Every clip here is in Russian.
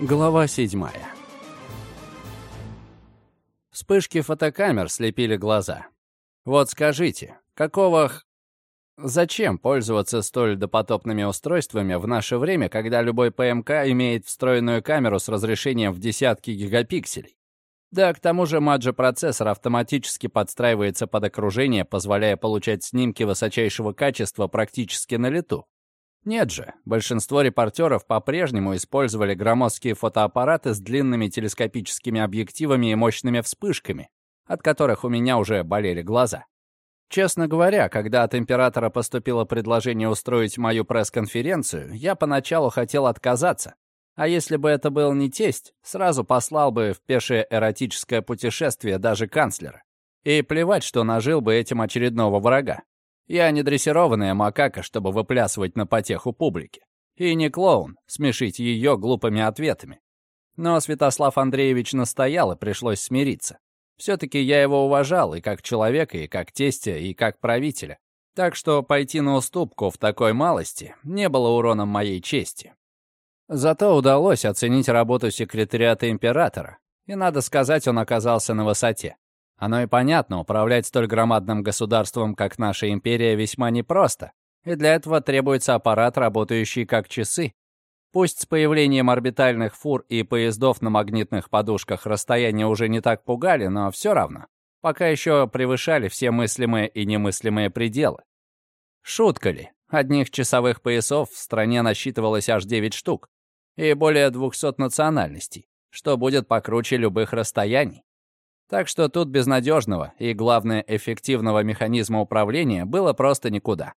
Глава седьмая. Вспышки фотокамер слепили глаза. Вот скажите, какого. Зачем пользоваться столь допотопными устройствами в наше время, когда любой ПМК имеет встроенную камеру с разрешением в десятки гигапикселей? Да, к тому же маджи-процессор автоматически подстраивается под окружение, позволяя получать снимки высочайшего качества практически на лету. Нет же, большинство репортеров по-прежнему использовали громоздкие фотоаппараты с длинными телескопическими объективами и мощными вспышками, от которых у меня уже болели глаза. Честно говоря, когда от императора поступило предложение устроить мою пресс-конференцию, я поначалу хотел отказаться. А если бы это был не тесть, сразу послал бы в пешее эротическое путешествие даже канцлера. И плевать, что нажил бы этим очередного врага. Я не дрессированная макака, чтобы выплясывать на потеху публики. И не клоун, смешить ее глупыми ответами. Но Святослав Андреевич настоял, и пришлось смириться. Все-таки я его уважал и как человека, и как тестя, и как правителя. Так что пойти на уступку в такой малости не было уроном моей чести. Зато удалось оценить работу секретариата императора, и, надо сказать, он оказался на высоте. Оно и понятно, управлять столь громадным государством, как наша империя, весьма непросто, и для этого требуется аппарат, работающий как часы. Пусть с появлением орбитальных фур и поездов на магнитных подушках расстояния уже не так пугали, но все равно, пока еще превышали все мыслимые и немыслимые пределы. Шутка ли? Одних часовых поясов в стране насчитывалось аж 9 штук, и более 200 национальностей, что будет покруче любых расстояний. Так что тут безнадежного и, главное, эффективного механизма управления было просто никуда.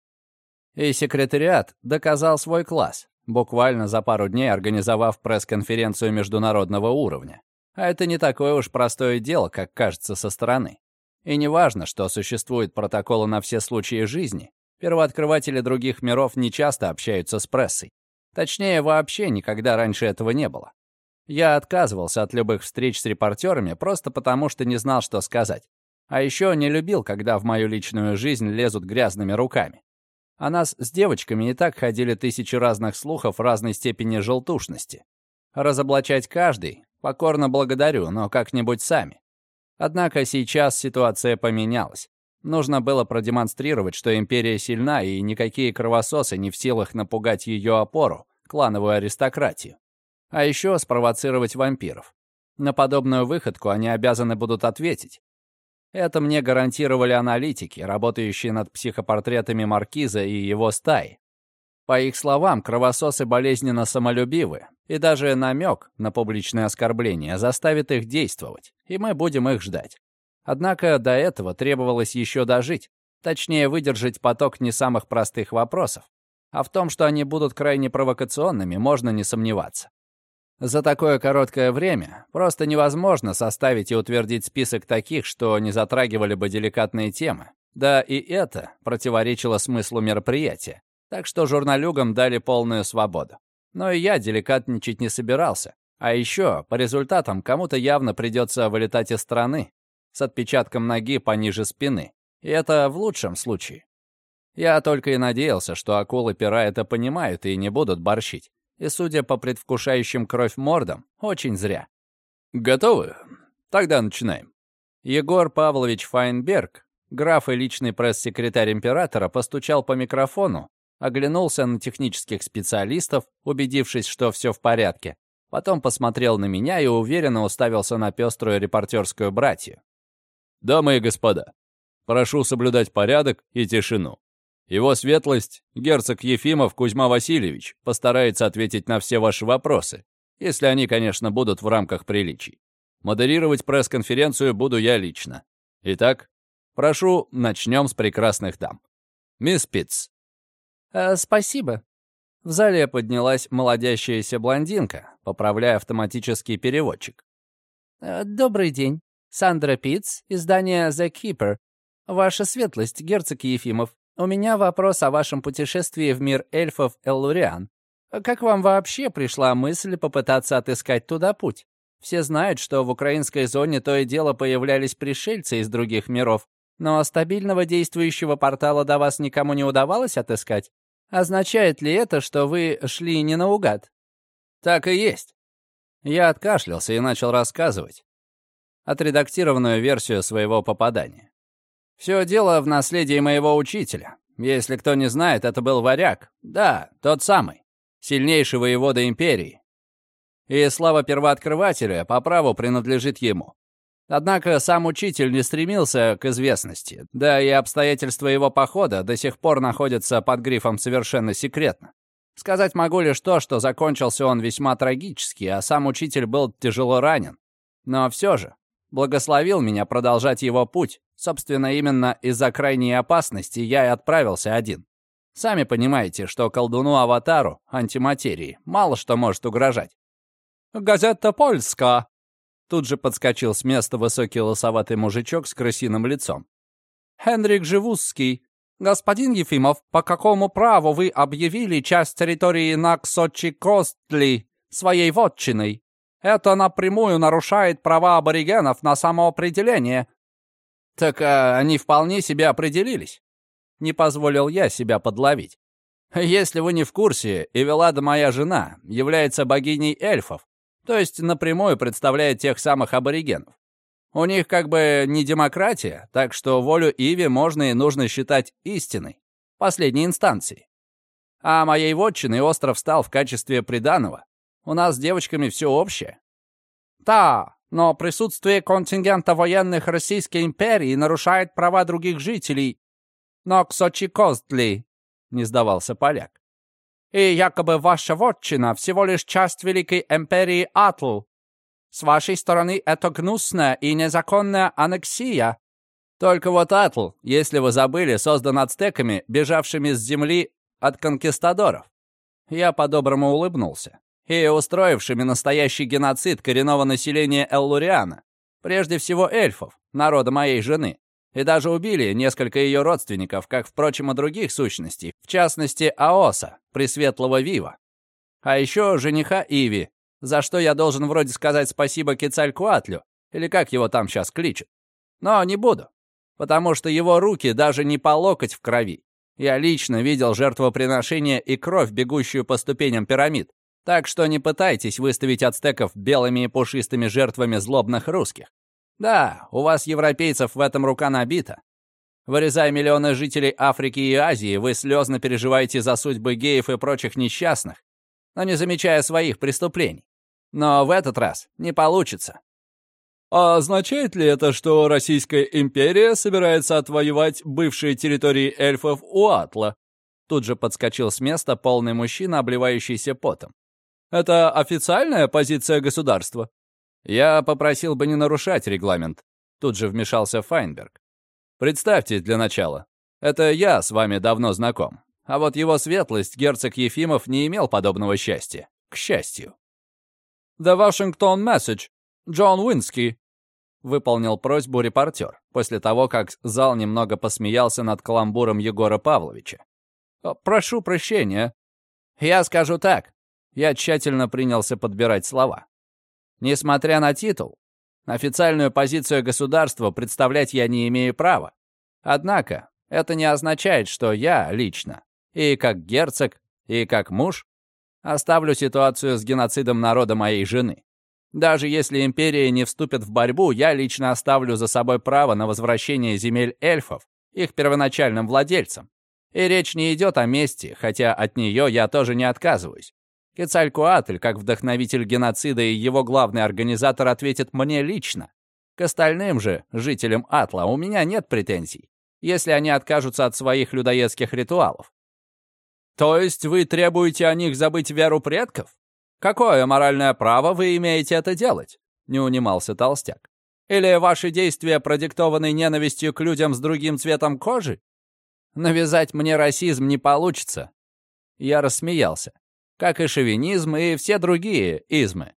И секретариат доказал свой класс, буквально за пару дней организовав пресс-конференцию международного уровня. А это не такое уж простое дело, как кажется со стороны. И не важно, что существуют протоколы на все случаи жизни, первооткрыватели других миров не часто общаются с прессой. Точнее, вообще никогда раньше этого не было. Я отказывался от любых встреч с репортерами просто потому, что не знал, что сказать. А еще не любил, когда в мою личную жизнь лезут грязными руками. О нас с девочками и так ходили тысячи разных слухов разной степени желтушности. Разоблачать каждый покорно благодарю, но как-нибудь сами. Однако сейчас ситуация поменялась. Нужно было продемонстрировать, что империя сильна, и никакие кровососы не в силах напугать ее опору, клановую аристократию а еще спровоцировать вампиров. На подобную выходку они обязаны будут ответить. Это мне гарантировали аналитики, работающие над психопортретами Маркиза и его стаи. По их словам, кровососы болезненно самолюбивы, и даже намек на публичное оскорбление заставит их действовать, и мы будем их ждать. Однако до этого требовалось еще дожить, точнее выдержать поток не самых простых вопросов. А в том, что они будут крайне провокационными, можно не сомневаться. За такое короткое время просто невозможно составить и утвердить список таких, что не затрагивали бы деликатные темы. Да и это противоречило смыслу мероприятия. Так что журналюгам дали полную свободу. Но и я деликатничать не собирался. А еще, по результатам, кому-то явно придется вылетать из страны с отпечатком ноги пониже спины. И это в лучшем случае. Я только и надеялся, что акулы-пера это понимают и не будут борщить. И, судя по предвкушающим кровь мордам, очень зря. «Готовы? Тогда начинаем». Егор Павлович Файнберг, граф и личный пресс-секретарь императора, постучал по микрофону, оглянулся на технических специалистов, убедившись, что все в порядке. Потом посмотрел на меня и уверенно уставился на пеструю репортерскую братью. «Дамы и господа, прошу соблюдать порядок и тишину. Его светлость, герцог Ефимов Кузьма Васильевич, постарается ответить на все ваши вопросы, если они, конечно, будут в рамках приличий. Модерировать пресс-конференцию буду я лично. Итак, прошу, начнем с прекрасных дам. Мисс Питц. Э, спасибо. В зале поднялась молодящаяся блондинка, поправляя автоматический переводчик. Э, добрый день. Сандра Питц, издание The Keeper. Ваша светлость, герцог Ефимов, у меня вопрос о вашем путешествии в мир эльфов Эллуриан. Как вам вообще пришла мысль попытаться отыскать туда путь? Все знают, что в украинской зоне то и дело появлялись пришельцы из других миров, но стабильного действующего портала до вас никому не удавалось отыскать? Означает ли это, что вы шли не наугад? Так и есть. Я откашлялся и начал рассказывать отредактированную версию своего попадания. Все дело в наследии моего учителя. Если кто не знает, это был варяг. Да, тот самый. Сильнейший воевода империи. И слава первооткрывателя по праву принадлежит ему. Однако сам учитель не стремился к известности, да и обстоятельства его похода до сих пор находятся под грифом «совершенно секретно». Сказать могу лишь то, что закончился он весьма трагически, а сам учитель был тяжело ранен. Но все же, благословил меня продолжать его путь. Собственно, именно из-за крайней опасности я и отправился один. Сами понимаете, что колдуну-аватару, антиматерии, мало что может угрожать. «Газета польска!» Тут же подскочил с места высокий лосоватый мужичок с крысиным лицом. «Хенрик Живузский. Господин Ефимов, по какому праву вы объявили часть территории Наксочи-Костли своей вотчиной? Это напрямую нарушает права аборигенов на самоопределение». «Так а, они вполне себе определились. Не позволил я себя подловить. Если вы не в курсе, Эвелада, моя жена, является богиней эльфов, то есть напрямую представляет тех самых аборигенов. У них как бы не демократия, так что волю Иви можно и нужно считать истиной, последней инстанцией. А моей вотчиной остров стал в качестве приданого. У нас с девочками все общее. Да, но присутствие контингента военных Российской империи нарушает права других жителей. Но к Сочи Костли, не сдавался поляк и якобы ваша вотчина всего лишь часть великой империи Атл. С вашей стороны это гнусная и незаконная аннексия. Только вот Атл, если вы забыли, создан ацтеками, бежавшими с земли от конкистадоров. Я по-доброму улыбнулся. И устроившими настоящий геноцид коренного населения Эллуриана. Прежде всего эльфов, народа моей жены и даже убили несколько ее родственников, как, впрочем, и других сущностей, в частности, Аоса, Пресветлого Вива. А еще жениха Иви, за что я должен вроде сказать спасибо Кецалькуатлю, или как его там сейчас кличут. Но не буду, потому что его руки даже не по локоть в крови. Я лично видел жертвоприношение и кровь, бегущую по ступеням пирамид. Так что не пытайтесь выставить ацтеков белыми и пушистыми жертвами злобных русских. Да, у вас, европейцев, в этом рука набита. Вырезая миллионы жителей Африки и Азии, вы слезно переживаете за судьбы геев и прочих несчастных, но не замечая своих преступлений. Но в этот раз не получится. А означает ли это, что Российская империя собирается отвоевать бывшие территории эльфов у Атла? Тут же подскочил с места полный мужчина, обливающийся потом. Это официальная позиция государства? «Я попросил бы не нарушать регламент», — тут же вмешался Файнберг. «Представьте для начала, это я с вами давно знаком, а вот его светлость, герцог Ефимов, не имел подобного счастья. К счастью». «The Washington Message. Джон Уински», — выполнил просьбу репортер, после того, как зал немного посмеялся над каламбуром Егора Павловича. «Прошу прощения. Я скажу так». Я тщательно принялся подбирать слова. Несмотря на титул, официальную позицию государства представлять я не имею права. Однако, это не означает, что я лично, и как герцог, и как муж, оставлю ситуацию с геноцидом народа моей жены. Даже если империя не вступит в борьбу, я лично оставлю за собой право на возвращение земель эльфов, их первоначальным владельцам. И речь не идет о мести, хотя от нее я тоже не отказываюсь. Кецалькуатль, как вдохновитель геноцида и его главный организатор, ответит мне лично. К остальным же, жителям Атла, у меня нет претензий, если они откажутся от своих людоедских ритуалов. То есть вы требуете о них забыть веру предков? Какое моральное право вы имеете это делать? Не унимался толстяк. Или ваши действия продиктованы ненавистью к людям с другим цветом кожи? Навязать мне расизм не получится. Я рассмеялся как и шовинизм и все другие измы.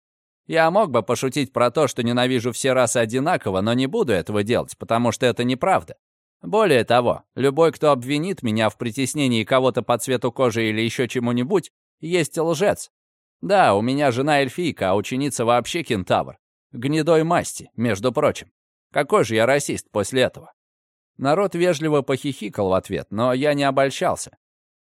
Я мог бы пошутить про то, что ненавижу все расы одинаково, но не буду этого делать, потому что это неправда. Более того, любой, кто обвинит меня в притеснении кого-то по цвету кожи или еще чему-нибудь, есть лжец. Да, у меня жена эльфийка, а ученица вообще кентавр. Гнедой масти, между прочим. Какой же я расист после этого? Народ вежливо похихикал в ответ, но я не обольщался.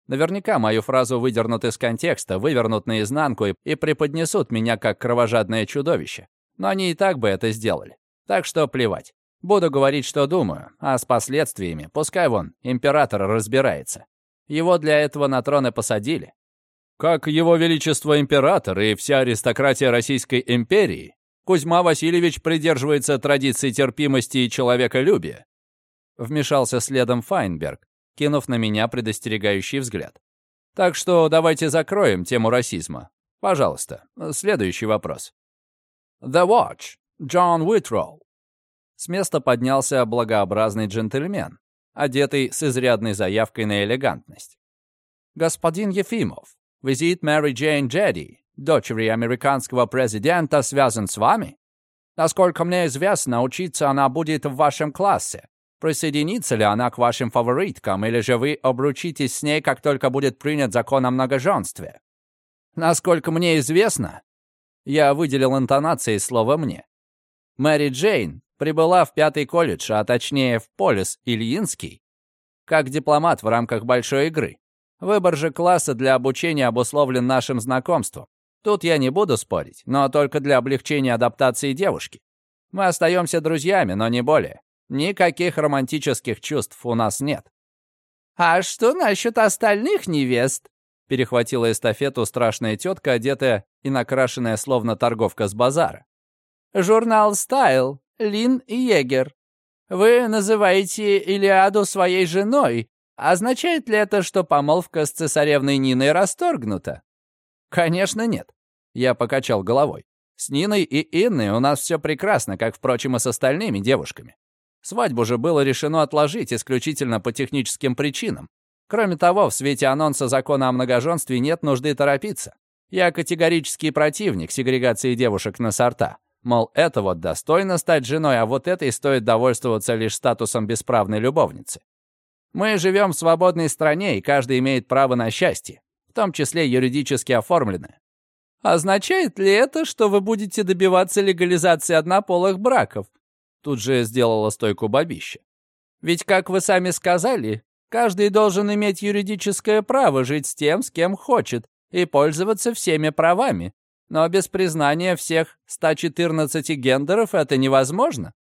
Наверняка мою фразу выдернут из контекста, вывернут наизнанку и, и преподнесут меня как кровожадное чудовище. Но они и так бы это сделали. Так что плевать. Буду говорить, что думаю, а с последствиями пускай вон император разбирается. Его для этого на трон и посадили. Как его величество император и вся аристократия Российской империи, Кузьма Васильевич придерживается традиции терпимости и человеколюбия. Вмешался следом Файнберг, кинув на меня предостерегающий взгляд. Так что давайте закроем тему расизма. Пожалуйста, следующий вопрос. The Watch. Джон Уитроу. С места поднялся благообразный джентльмен, одетый с изрядной заявкой на элегантность. «Господин Ефимов, визит Мэри Джейн Джеди, дочери американского президента, связан с вами? Насколько мне известно, учиться она будет в вашем классе. Присоединится ли она к вашим фавориткам, или же вы обручитесь с ней, как только будет принят закон о многоженстве? Насколько мне известно, я выделил интонацией слово «мне». Мэри Джейн прибыла в пятый колледж, а точнее в Полис Ильинский, как дипломат в рамках большой игры. Выбор же класса для обучения обусловлен нашим знакомством. Тут я не буду спорить, но только для облегчения адаптации девушки. Мы остаемся друзьями, но не более. Никаких романтических чувств у нас нет. «А что насчет остальных невест?» Перехватила эстафету страшная тетка, одетая и накрашенная словно торговка с базара. «Журнал «Стайл», Лин Егер. Вы называете Илиаду своей женой. Означает ли это, что помолвка с цесаревной Ниной расторгнута?» «Конечно нет», — я покачал головой. «С Ниной и Инной у нас все прекрасно, как, впрочем, и с остальными девушками. Свадьбу же было решено отложить исключительно по техническим причинам. Кроме того, в свете анонса закона о многоженстве нет нужды торопиться. Я категорический противник сегрегации девушек на сорта. Мол, это вот достойно стать женой, а вот этой стоит довольствоваться лишь статусом бесправной любовницы. Мы живем в свободной стране, и каждый имеет право на счастье, в том числе юридически оформленное. Означает ли это, что вы будете добиваться легализации однополых браков? Тут же сделала стойку бабища. Ведь, как вы сами сказали, каждый должен иметь юридическое право жить с тем, с кем хочет, и пользоваться всеми правами. Но без признания всех 114 гендеров это невозможно.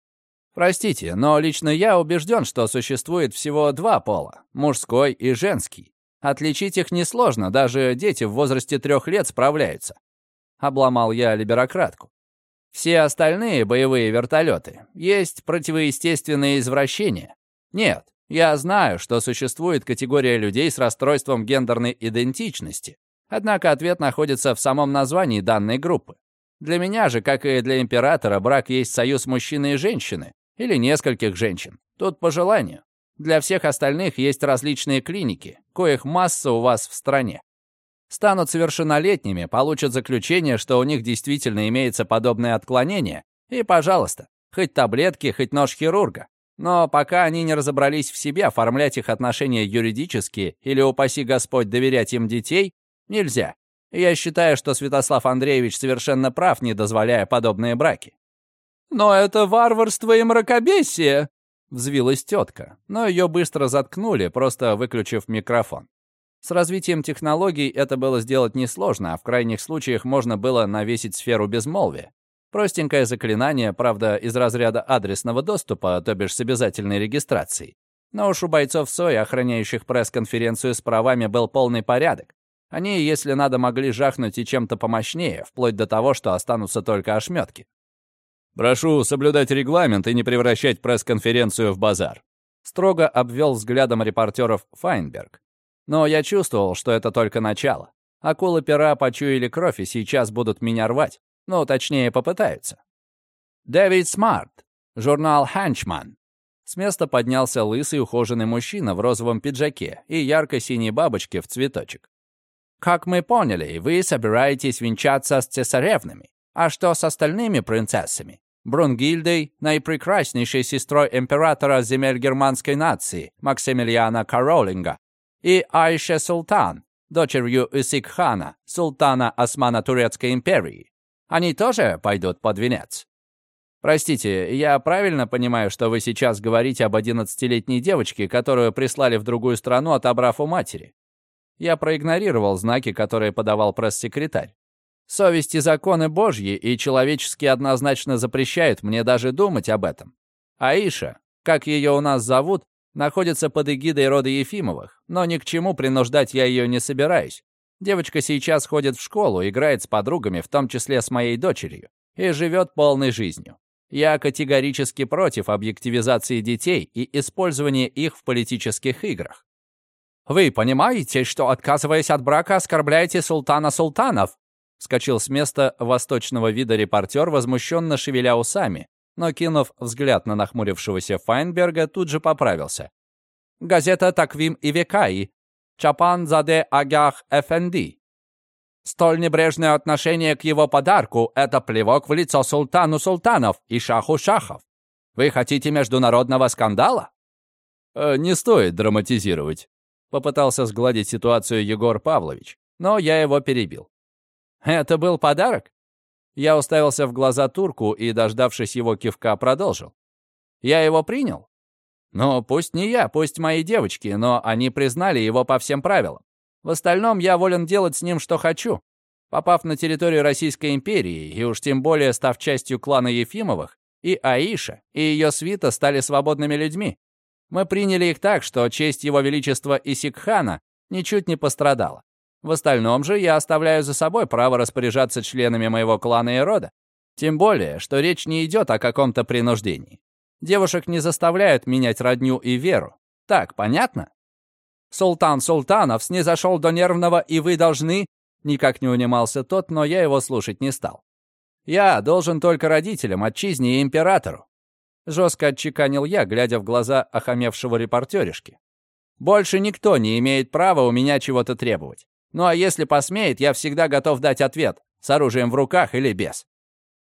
Простите, но лично я убежден, что существует всего два пола – мужской и женский. Отличить их несложно, даже дети в возрасте трех лет справляются. Обломал я либерократку. Все остальные боевые вертолеты есть противоестественные извращения. Нет, я знаю, что существует категория людей с расстройством гендерной идентичности. Однако ответ находится в самом названии данной группы. Для меня же, как и для императора, брак есть союз мужчины и женщины, или нескольких женщин. Тут по желанию. Для всех остальных есть различные клиники, коих масса у вас в стране станут совершеннолетними, получат заключение, что у них действительно имеется подобное отклонение, и, пожалуйста, хоть таблетки, хоть нож хирурга. Но пока они не разобрались в себе, оформлять их отношения юридически или, упаси Господь, доверять им детей нельзя. Я считаю, что Святослав Андреевич совершенно прав, не дозволяя подобные браки. «Но это варварство и мракобесие!» — взвилась тетка, но ее быстро заткнули, просто выключив микрофон. С развитием технологий это было сделать несложно, а в крайних случаях можно было навесить сферу безмолвия. Простенькое заклинание, правда, из разряда адресного доступа, то бишь с обязательной регистрацией. Но уж у бойцов СОИ, охраняющих пресс-конференцию с правами, был полный порядок. Они, если надо, могли жахнуть и чем-то помощнее, вплоть до того, что останутся только ошметки. «Прошу соблюдать регламент и не превращать пресс-конференцию в базар», строго обвел взглядом репортеров Файнберг. Но я чувствовал, что это только начало. Акулы пера почуяли кровь и сейчас будут меня рвать. Ну, точнее, попытаются. Дэвид Смарт, журнал «Ханчман». С места поднялся лысый ухоженный мужчина в розовом пиджаке и ярко-синей бабочке в цветочек. «Как мы поняли, вы собираетесь венчаться с цесаревнами. А что с остальными принцессами? Брунгильдой, наипрекраснейшей сестрой императора земель германской нации, Максимилиана Каролинга, и Айше Султан, дочерью Исикхана, султана Османа Турецкой империи. Они тоже пойдут под венец. Простите, я правильно понимаю, что вы сейчас говорите об 11-летней девочке, которую прислали в другую страну, отобрав у матери? Я проигнорировал знаки, которые подавал пресс-секретарь. Совесть и законы Божьи и человеческие однозначно запрещают мне даже думать об этом. Аиша, как ее у нас зовут, находится под эгидой рода Ефимовых, но ни к чему принуждать я ее не собираюсь. Девочка сейчас ходит в школу, играет с подругами, в том числе с моей дочерью, и живет полной жизнью. Я категорически против объективизации детей и использования их в политических играх. «Вы понимаете, что, отказываясь от брака, оскорбляете султана султанов?» Скочил с места восточного вида репортер, возмущенно шевеля усами, но, кинув взгляд на нахмурившегося Файнберга, тут же поправился. «Газета «Таквим и Векаи», Чапан Заде Агях Эфенди. Столь небрежное отношение к его подарку — это плевок в лицо султану султанов и шаху шахов. Вы хотите международного скандала?» э, «Не стоит драматизировать», — попытался сгладить ситуацию Егор Павлович, но я его перебил. «Это был подарок?» Я уставился в глаза турку и, дождавшись его кивка, продолжил. «Я его принял? Ну, пусть не я, пусть мои девочки, но они признали его по всем правилам. В остальном я волен делать с ним, что хочу. Попав на территорию Российской империи, и уж тем более став частью клана Ефимовых, и Аиша, и ее свита стали свободными людьми. Мы приняли их так, что честь его величества Исикхана ничуть не пострадала. В остальном же я оставляю за собой право распоряжаться членами моего клана и рода. Тем более, что речь не идет о каком-то принуждении. Девушек не заставляют менять родню и веру. Так, понятно? Султан Султанов снизошел до нервного, и вы должны... Никак не унимался тот, но я его слушать не стал. Я должен только родителям, отчизне и императору. Жестко отчеканил я, глядя в глаза охамевшего репортеришки. Больше никто не имеет права у меня чего-то требовать. Ну а если посмеет, я всегда готов дать ответ, с оружием в руках или без.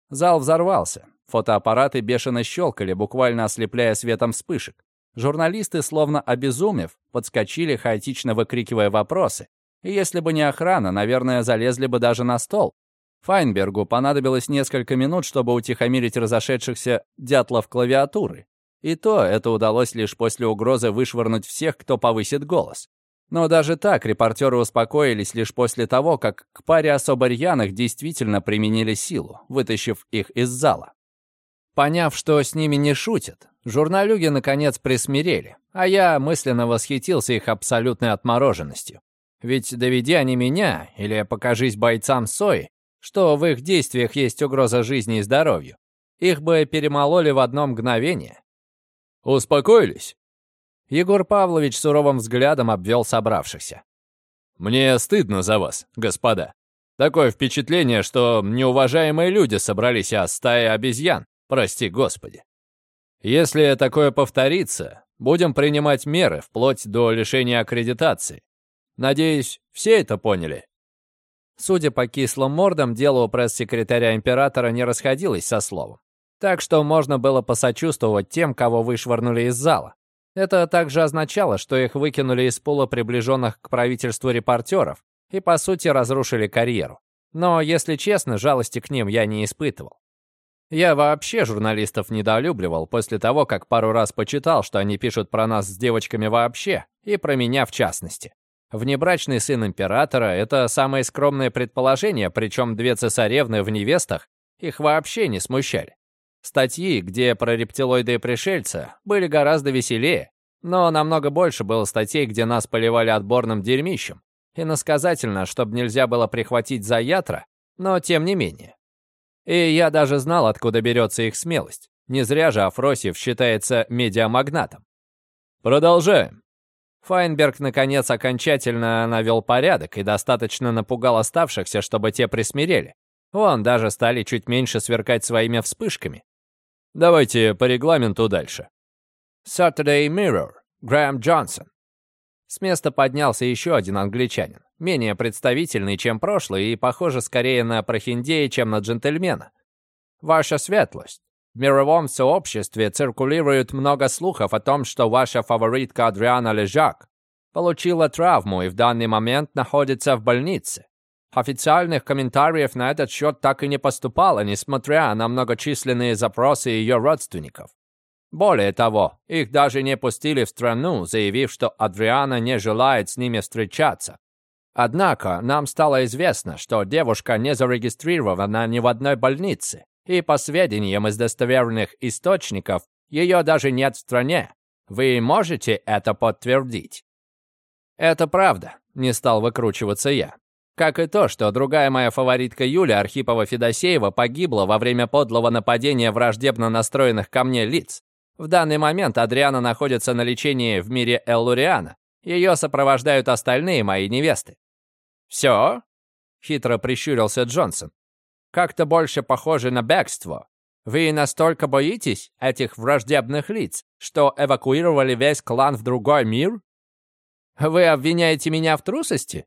Зал взорвался. Фотоаппараты бешено щелкали, буквально ослепляя светом вспышек. Журналисты, словно обезумев, подскочили, хаотично выкрикивая вопросы. И если бы не охрана, наверное, залезли бы даже на стол. Файнбергу понадобилось несколько минут, чтобы утихомирить разошедшихся дятлов клавиатуры. И то это удалось лишь после угрозы вышвырнуть всех, кто повысит голос. Но даже так репортеры успокоились лишь после того, как к паре особо рьяных действительно применили силу, вытащив их из зала. Поняв, что с ними не шутят, журналюги наконец присмирели, а я мысленно восхитился их абсолютной отмороженностью. Ведь доведи они меня, или покажись бойцам СОИ, что в их действиях есть угроза жизни и здоровью, их бы перемололи в одно мгновение. «Успокоились?» Егор Павлович суровым взглядом обвел собравшихся. «Мне стыдно за вас, господа. Такое впечатление, что неуважаемые люди собрались, а стая обезьян. Прости, Господи. Если такое повторится, будем принимать меры, вплоть до лишения аккредитации. Надеюсь, все это поняли?» Судя по кислым мордам, дело у пресс-секретаря императора не расходилось со словом. Так что можно было посочувствовать тем, кого вышвырнули из зала. Это также означало, что их выкинули из пула приближенных к правительству репортеров и, по сути, разрушили карьеру. Но, если честно, жалости к ним я не испытывал. Я вообще журналистов недолюбливал после того, как пару раз почитал, что они пишут про нас с девочками вообще, и про меня в частности. Внебрачный сын императора — это самое скромное предположение, причем две цесаревны в невестах их вообще не смущали. Статьи, где про рептилоиды и пришельца, были гораздо веселее, но намного больше было статей, где нас поливали отборным дерьмищем. Иносказательно, чтобы нельзя было прихватить за ятра, но тем не менее. И я даже знал, откуда берется их смелость. Не зря же Афросьев считается медиамагнатом. Продолжаем. Файнберг, наконец, окончательно навел порядок и достаточно напугал оставшихся, чтобы те присмирели. Вон, даже стали чуть меньше сверкать своими вспышками. Давайте по регламенту дальше. Saturday Mirror, Грэм Джонсон. С места поднялся еще один англичанин, менее представительный, чем прошлый, и похоже скорее на прохиндея, чем на джентльмена. Ваша светлость. В мировом сообществе циркулирует много слухов о том, что ваша фаворитка Адриана Лежак получила травму и в данный момент находится в больнице. Официальных комментариев на этот счет так и не поступало, несмотря на многочисленные запросы ее родственников. Более того, их даже не пустили в страну, заявив, что Адриана не желает с ними встречаться, Однако нам стало известно, что девушка не зарегистрирована ни в одной больнице, и по сведениям из достоверных источников, ее даже нет в стране. Вы можете это подтвердить?» «Это правда», — не стал выкручиваться я. Как и то, что другая моя фаворитка Юля Архипова-Федосеева погибла во время подлого нападения враждебно настроенных ко мне лиц. В данный момент Адриана находится на лечении в мире Эллуриана. Ее сопровождают остальные мои невесты. «Все?» — хитро прищурился Джонсон. «Как-то больше похоже на бегство. Вы настолько боитесь этих враждебных лиц, что эвакуировали весь клан в другой мир? Вы обвиняете меня в трусости?»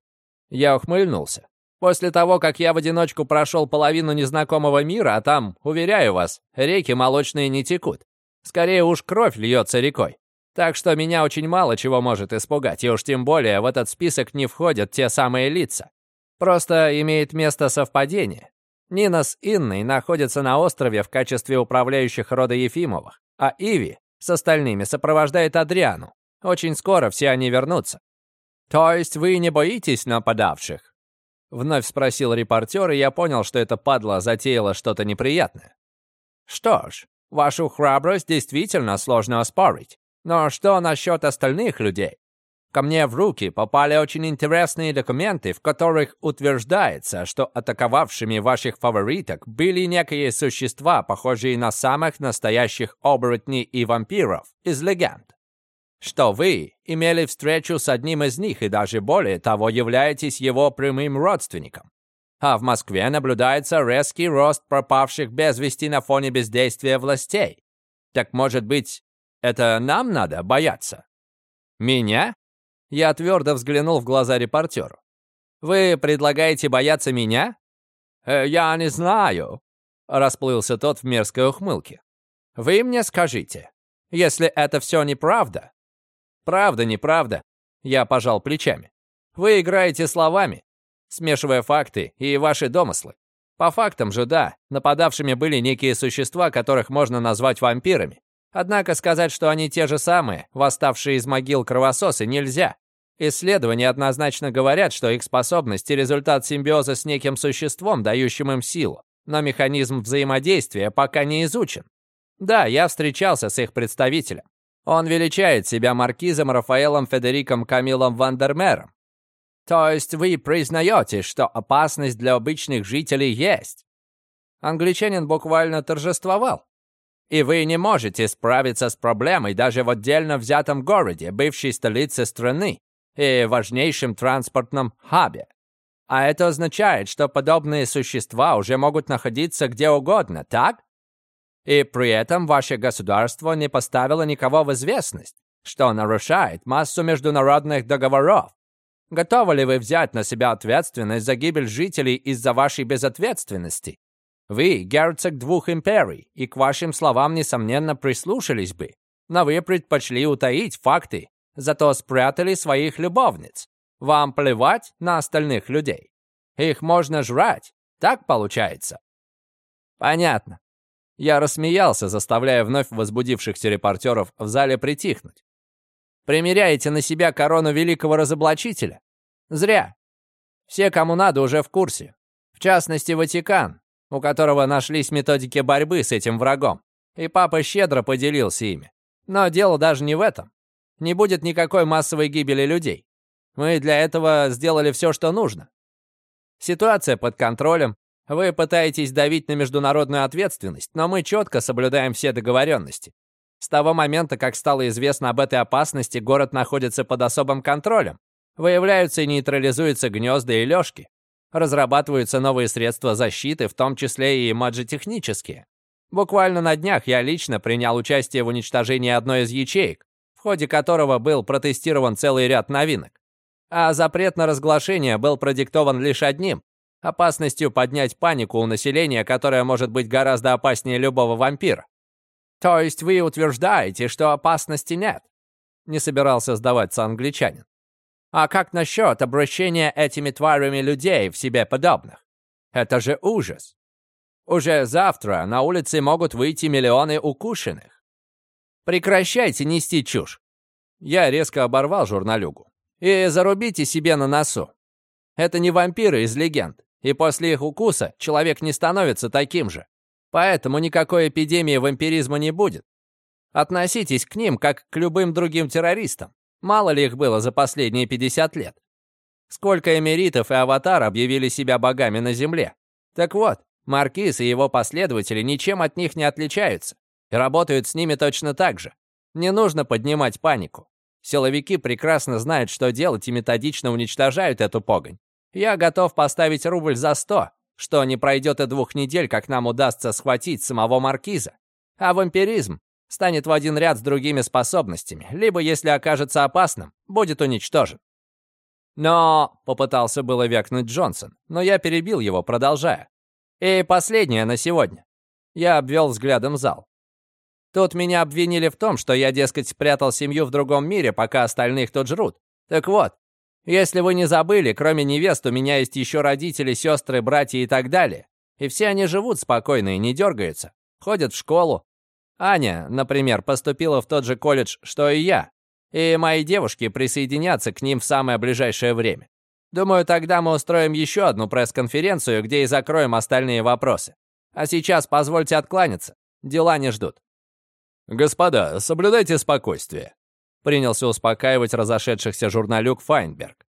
Я ухмыльнулся. После того, как я в одиночку прошел половину незнакомого мира, а там, уверяю вас, реки молочные не текут. Скорее уж кровь льется рекой. Так что меня очень мало чего может испугать, и уж тем более в этот список не входят те самые лица. Просто имеет место совпадение. Нина с Инной находятся на острове в качестве управляющих рода Ефимовых, а Иви с остальными сопровождает Адриану. Очень скоро все они вернутся. «То есть вы не боитесь нападавших?» Вновь спросил репортер, и я понял, что эта падла затеяла что-то неприятное. «Что ж, вашу храбрость действительно сложно оспорить. Но что насчет остальных людей? Ко мне в руки попали очень интересные документы, в которых утверждается, что атаковавшими ваших фавориток были некие существа, похожие на самых настоящих оборотней и вампиров из легенд. Что вы имели встречу с одним из них и даже более того являетесь его прямым родственником. А в Москве наблюдается резкий рост пропавших без вести на фоне бездействия властей. Так может быть, это нам надо бояться? Меня? Я твердо взглянул в глаза репортеру. Вы предлагаете бояться меня? Э, я не знаю, расплылся тот в мерзкой ухмылке. Вы мне скажите, если это все неправда? Правда, неправда? Я пожал плечами. Вы играете словами, смешивая факты и ваши домыслы. По фактам же, да, нападавшими были некие существа, которых можно назвать вампирами. Однако сказать, что они те же самые, восставшие из могил кровососы, нельзя. Исследования однозначно говорят, что их способность – результат симбиоза с неким существом, дающим им силу. Но механизм взаимодействия пока не изучен. Да, я встречался с их представителем. Он величает себя маркизом Рафаэлом Федериком Камилом Вандермером. То есть вы признаете, что опасность для обычных жителей есть? Англичанин буквально торжествовал. И вы не можете справиться с проблемой даже в отдельно взятом городе, бывшей столице страны и важнейшем транспортном хабе. А это означает, что подобные существа уже могут находиться где угодно, так? И при этом ваше государство не поставило никого в известность, что нарушает массу международных договоров. Готовы ли вы взять на себя ответственность за гибель жителей из-за вашей безответственности? Вы герцог двух империй, и к вашим словам, несомненно, прислушались бы. Но вы предпочли утаить факты, зато спрятали своих любовниц. Вам плевать на остальных людей. Их можно жрать. Так получается? Понятно. Я рассмеялся, заставляя вновь возбудившихся репортеров в зале притихнуть. Примеряете на себя корону великого разоблачителя? Зря. Все, кому надо, уже в курсе. В частности, Ватикан, у которого нашлись методики борьбы с этим врагом, и папа щедро поделился ими. Но дело даже не в этом. Не будет никакой массовой гибели людей. Мы для этого сделали все, что нужно. Ситуация под контролем. Вы пытаетесь давить на международную ответственность, но мы четко соблюдаем все договоренности. С того момента, как стало известно об этой опасности, город находится под особым контролем. Выявляются и нейтрализуются гнезда и лёжки. Разрабатываются новые средства защиты, в том числе и маджитехнические. Буквально на днях я лично принял участие в уничтожении одной из ячеек, в ходе которого был протестирован целый ряд новинок. А запрет на разглашение был продиктован лишь одним — опасностью поднять панику у населения, которое может быть гораздо опаснее любого вампира. То есть вы утверждаете, что опасности нет? Не собирался сдаваться англичанин. А как насчет обращения этими тварями людей в себе подобных? Это же ужас. Уже завтра на улице могут выйти миллионы укушенных. Прекращайте нести чушь. Я резко оборвал журналюгу. И зарубите себе на носу. Это не вампиры из легенд. И после их укуса человек не становится таким же. Поэтому никакой эпидемии вампиризма не будет. Относитесь к ним, как к любым другим террористам. Мало ли их было за последние 50 лет. Сколько эмеритов и аватар объявили себя богами на Земле. Так вот, Маркиз и его последователи ничем от них не отличаются и работают с ними точно так же. Не нужно поднимать панику. Силовики прекрасно знают, что делать и методично уничтожают эту погонь. Я готов поставить рубль за сто, что не пройдет и двух недель, как нам удастся схватить самого Маркиза. А вампиризм станет в один ряд с другими способностями, либо, если окажется опасным, будет уничтожен. Но, — попытался было вякнуть Джонсон, но я перебил его, продолжая. И последнее на сегодня. Я обвел взглядом зал. Тут меня обвинили в том, что я, дескать, спрятал семью в другом мире, пока остальных тут жрут. Так вот, если вы не забыли, кроме невест у меня есть еще родители, сестры, братья и так далее. И все они живут спокойно и не дергаются. Ходят в школу. Аня, например, поступила в тот же колледж, что и я. И мои девушки присоединятся к ним в самое ближайшее время. Думаю, тогда мы устроим еще одну пресс-конференцию, где и закроем остальные вопросы. А сейчас позвольте откланяться. Дела не ждут. «Господа, соблюдайте спокойствие», — принялся успокаивать разошедшихся журналюк Файнберг.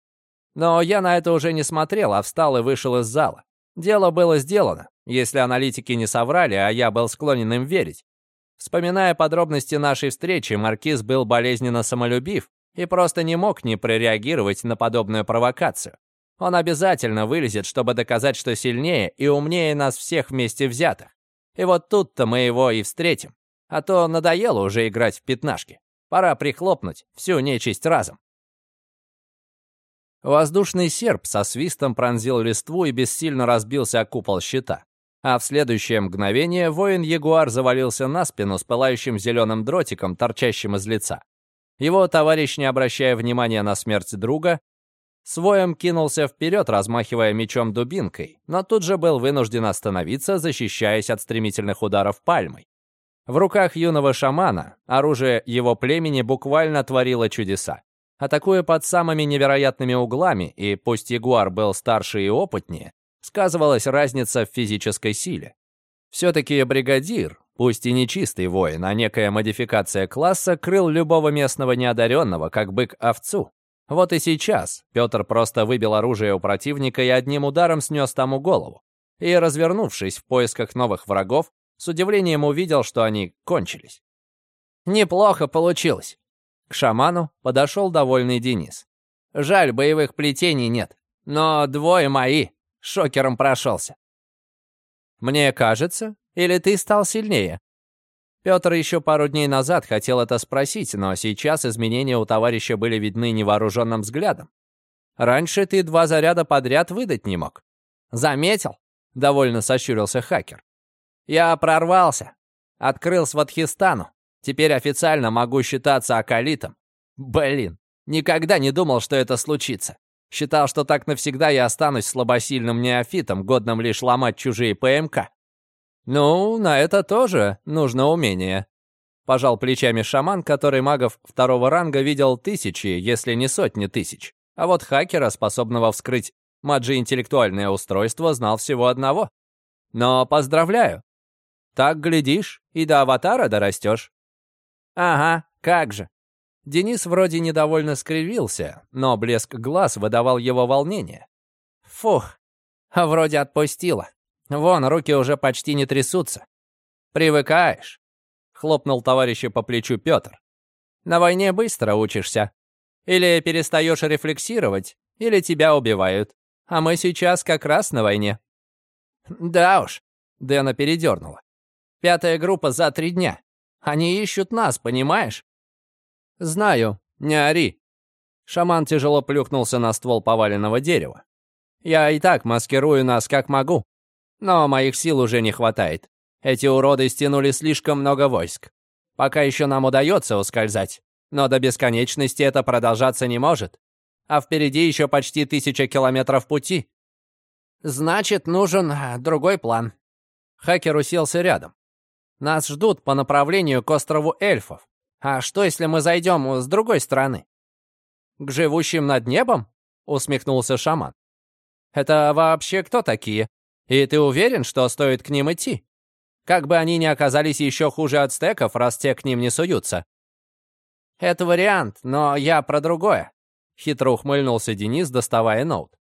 Но я на это уже не смотрел, а встал и вышел из зала. Дело было сделано, если аналитики не соврали, а я был склонен им верить. Вспоминая подробности нашей встречи, Маркиз был болезненно самолюбив и просто не мог не прореагировать на подобную провокацию. Он обязательно вылезет, чтобы доказать, что сильнее и умнее нас всех вместе взятых. И вот тут-то мы его и встретим. А то надоело уже играть в пятнашки. Пора прихлопнуть всю нечисть разом. Воздушный серп со свистом пронзил листву и бессильно разбился о купол щита. А в следующее мгновение воин-ягуар завалился на спину с пылающим зеленым дротиком, торчащим из лица. Его товарищ, не обращая внимания на смерть друга, своем кинулся вперед, размахивая мечом-дубинкой, но тут же был вынужден остановиться, защищаясь от стремительных ударов пальмой. В руках юного шамана оружие его племени буквально творило чудеса. Атакуя под самыми невероятными углами, и пусть ягуар был старше и опытнее, сказывалась разница в физической силе. Все-таки бригадир, пусть и не чистый воин, а некая модификация класса, крыл любого местного неодаренного, как бык овцу. Вот и сейчас Петр просто выбил оружие у противника и одним ударом снес тому голову. И, развернувшись в поисках новых врагов, с удивлением увидел, что они кончились. «Неплохо получилось». К шаману подошел довольный Денис. «Жаль, боевых плетений нет, но двое мои. Шокером прошелся». «Мне кажется, или ты стал сильнее?» Петр еще пару дней назад хотел это спросить, но сейчас изменения у товарища были видны невооруженным взглядом. «Раньше ты два заряда подряд выдать не мог». «Заметил?» — довольно сощурился хакер. Я прорвался. Открыл Сватхистану. Теперь официально могу считаться акалитом. Блин, никогда не думал, что это случится. Считал, что так навсегда я останусь слабосильным неофитом, годным лишь ломать чужие ПМК. Ну, на это тоже нужно умение. Пожал плечами шаман, который магов второго ранга видел тысячи, если не сотни тысяч. А вот хакера, способного вскрыть маджи-интеллектуальное устройство, знал всего одного. Но поздравляю, так, глядишь, и до аватара дорастешь. Ага, как же. Денис вроде недовольно скривился, но блеск глаз выдавал его волнение. Фух, а вроде отпустила. Вон, руки уже почти не трясутся. Привыкаешь, хлопнул товарища по плечу Петр. На войне быстро учишься. Или перестаешь рефлексировать, или тебя убивают. А мы сейчас как раз на войне. Да уж, Дэна передернула. Пятая группа за три дня. Они ищут нас, понимаешь?» «Знаю, не ори». Шаман тяжело плюхнулся на ствол поваленного дерева. «Я и так маскирую нас как могу. Но моих сил уже не хватает. Эти уроды стянули слишком много войск. Пока еще нам удается ускользать. Но до бесконечности это продолжаться не может. А впереди еще почти тысяча километров пути. Значит, нужен другой план. Хакер уселся рядом. Нас ждут по направлению к острову эльфов. А что, если мы зайдем с другой стороны?» «К живущим над небом?» — усмехнулся шаман. Это вообще кто такие? И ты уверен, что стоит к ним идти? Как бы они ни оказались еще хуже ацтеков, раз те к ним не суются. Это вариант, но я про другое. Хитро ухмыльнулся Денис, доставая ноут.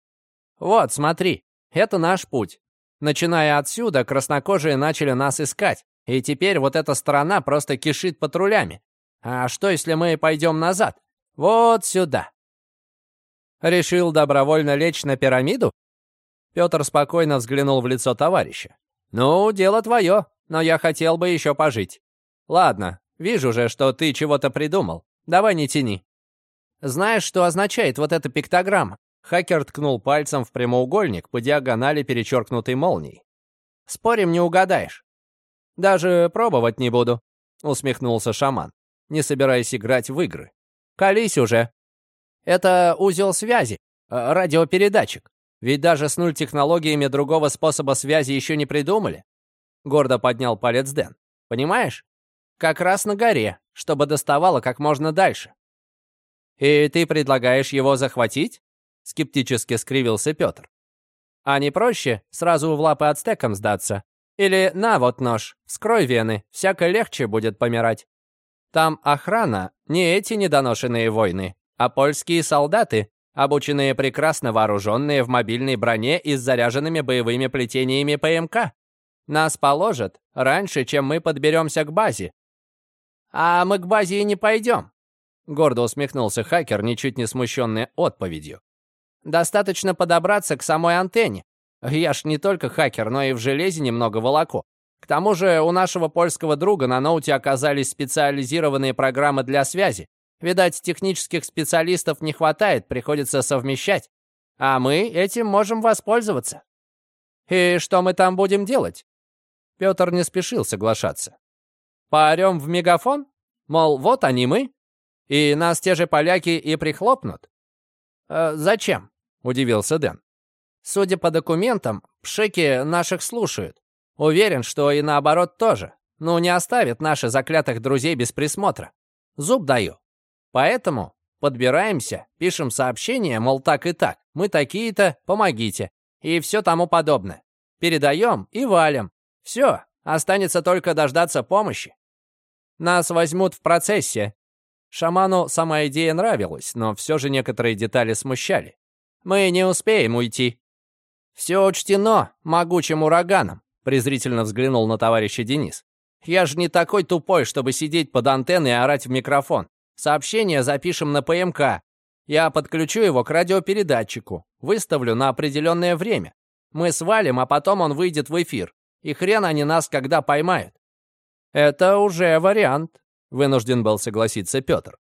Вот, смотри, это наш путь. Начиная отсюда, краснокожие начали нас искать. И теперь вот эта сторона просто кишит патрулями. А что, если мы пойдем назад? Вот сюда. Решил добровольно лечь на пирамиду? Петр спокойно взглянул в лицо товарища. «Ну, дело твое, но я хотел бы еще пожить. Ладно, вижу же, что ты чего-то придумал. Давай не тяни». «Знаешь, что означает вот эта пиктограмма?» Хакер ткнул пальцем в прямоугольник по диагонали перечеркнутой молнией. «Спорим, не угадаешь». «Даже пробовать не буду», — усмехнулся шаман, не собираясь играть в игры. «Колись уже». «Это узел связи, э, радиопередатчик. Ведь даже с нуль технологиями другого способа связи еще не придумали. Гордо поднял палец Дэн. Понимаешь? Как раз на горе, чтобы доставало как можно дальше. И ты предлагаешь его захватить? Скептически скривился Петр. А не проще сразу в лапы ацтекам сдаться? Или на вот нож, вскрой вены, всяко легче будет помирать. Там охрана не эти недоношенные войны, а польские солдаты, обученные прекрасно вооруженные в мобильной броне и с заряженными боевыми плетениями ПМК. Нас положат раньше, чем мы подберемся к базе. А мы к базе и не пойдем. Гордо усмехнулся хакер, ничуть не смущенный отповедью. Достаточно подобраться к самой антенне. Я ж не только хакер, но и в железе немного волоку. К тому же у нашего польского друга на ноуте оказались специализированные программы для связи, Видать, технических специалистов не хватает, приходится совмещать. А мы этим можем воспользоваться. И что мы там будем делать? Петр не спешил соглашаться. Поорем в мегафон? Мол, вот они мы, и нас те же поляки и прихлопнут. «Э, «Зачем?» — удивился Дэн. «Судя по документам, пшики наших слушают. Уверен, что и наоборот тоже. Ну, не оставят наши заклятых друзей без присмотра. Зуб даю. Поэтому подбираемся, пишем сообщение, мол, так и так, мы такие-то, помогите, и все тому подобное. Передаем и валим. Все, останется только дождаться помощи. Нас возьмут в процессе. Шаману сама идея нравилась, но все же некоторые детали смущали. Мы не успеем уйти. Все учтено могучим ураганом, презрительно взглянул на товарища Денис. Я же не такой тупой, чтобы сидеть под антенной и орать в микрофон. Сообщение запишем на ПМК. Я подключу его к радиопередатчику. Выставлю на определенное время. Мы свалим, а потом он выйдет в эфир. И хрен они нас когда поймают. Это уже вариант, вынужден был согласиться Петр.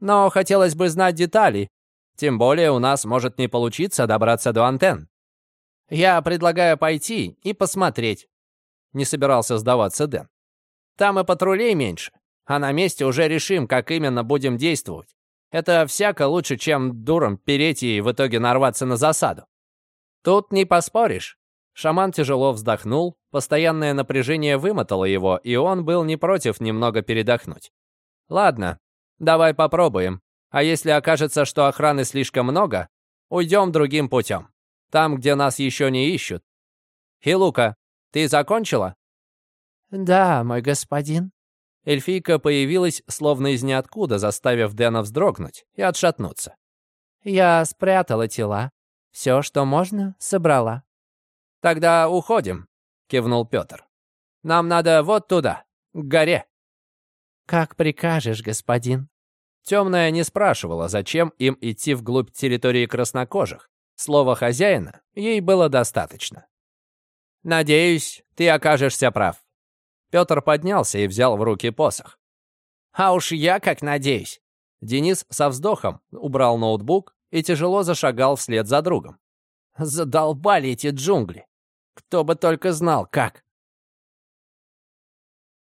Но хотелось бы знать детали. Тем более у нас может не получиться добраться до антенн. Я предлагаю пойти и посмотреть. Не собирался сдаваться Дэн. Там и патрулей меньше а на месте уже решим, как именно будем действовать. Это всяко лучше, чем дуром переть и в итоге нарваться на засаду. Тут не поспоришь. Шаман тяжело вздохнул, постоянное напряжение вымотало его, и он был не против немного передохнуть. Ладно, давай попробуем. А если окажется, что охраны слишком много, уйдем другим путем. Там, где нас еще не ищут. Хилука, ты закончила? Да, мой господин. Эльфийка появилась словно из ниоткуда, заставив Дэна вздрогнуть и отшатнуться. «Я спрятала тела. Все, что можно, собрала». «Тогда уходим», — кивнул Петр. «Нам надо вот туда, к горе». «Как прикажешь, господин». Темная не спрашивала, зачем им идти вглубь территории краснокожих. Слова хозяина ей было достаточно. «Надеюсь, ты окажешься прав», Петр поднялся и взял в руки посох. «А уж я как надеюсь!» Денис со вздохом убрал ноутбук и тяжело зашагал вслед за другом. «Задолбали эти джунгли! Кто бы только знал, как!»